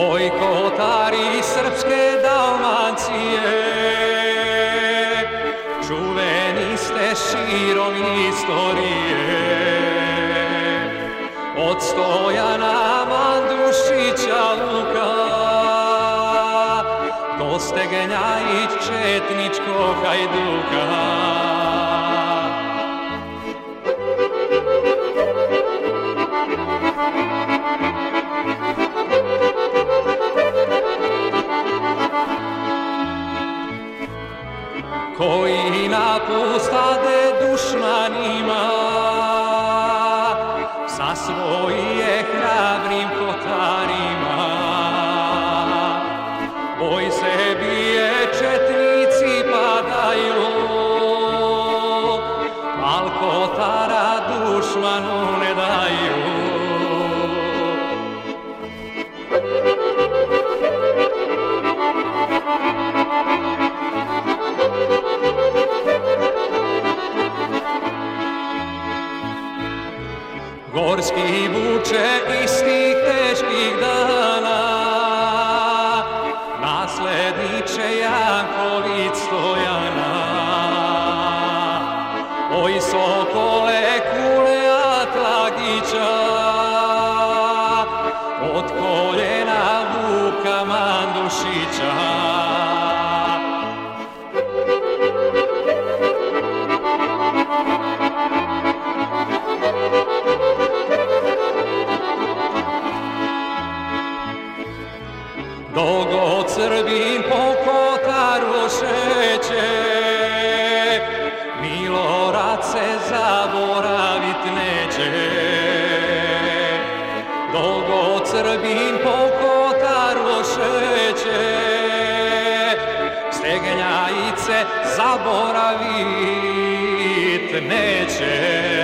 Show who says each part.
Speaker 1: Oj, kotari srpske Dalmacije, čuveni ste širom istorije. Od Stojana Mandušića Luka, do Stegenja i Četničkog Hajduka. Thank you. Koji napustade dušmanima sa svoje hrabrim kotarima. Boj se bije četnici padaju, Gorski vuče istih teških dana Nasledniče Janković Stojana Oj sokole kule Atlagića Od koljena Vuka Mandušića Dogod Srbin po kotaru šeće, Milorad se zaboravit neće. Dogod Srbin po kotaru šeće, Stegenjajice zaboravit neće.